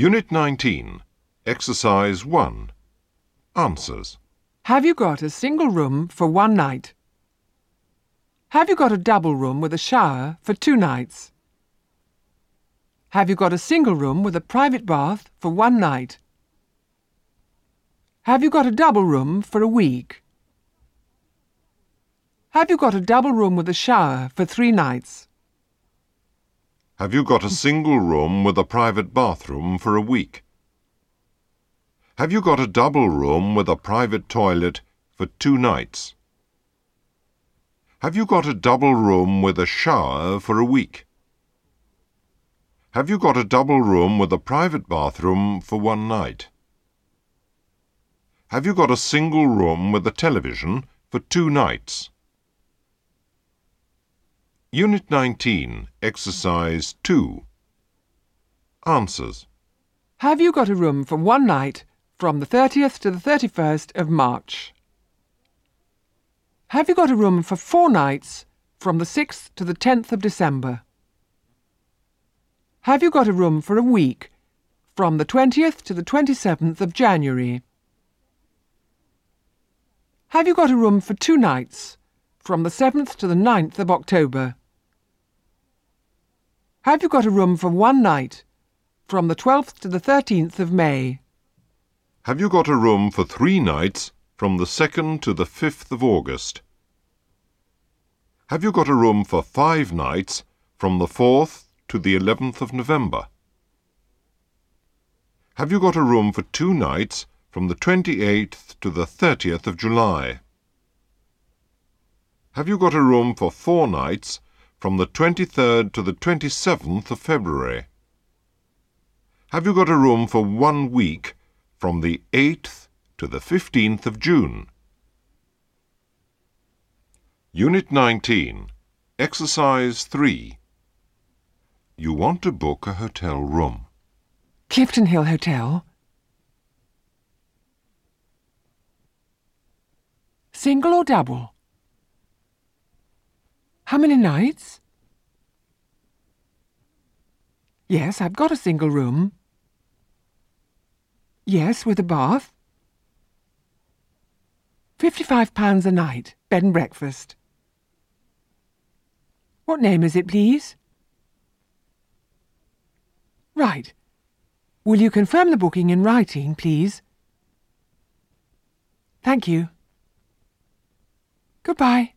Unit 19, Exercise 1. Answers. Have you got a single room for one night? Have you got a double room with a shower for two nights? Have you got a single room with a private bath for one night? Have you got a double room for a week? Have you got a double room with a shower for three nights? Have you got a single room with a private bathroom for a week? Have you got a double room with a private toilet for two nights? Have you got a double room with a shower for a week? Have you got a double room with a private bathroom for one night? Have you got a single room with a television for two nights? Unit 19, Exercise 2. Answers. Have you got a room for one night from the 30th to the 31st of March? Have you got a room for four nights from the 6th to the 10th of December? Have you got a room for a week from the 20th to the 27th of January? Have you got a room for two nights from the 7th to the 9th of October? Have you got a room for one night from the 12th to the 13th of May? Have you got a room for three nights from the 2nd to the 5th of August? Have you got a room for five nights from the 4th to the 11th of November? Have you got a room for two nights from the 28th to the 30th of July? Have you got a room for four nights from the 23rd to the 27th of February? Have you got a room for one week from the 8th to the 15th of June? Unit 19, Exercise 3. You want to book a hotel room. Clifton Hill Hotel. Single or double? How many nights? Yes, I've got a single room. Yes, with a bath. Fifty-five pounds a night, bed and breakfast. What name is it, please? Right. Will you confirm the booking in writing, please? Thank you. Goodbye.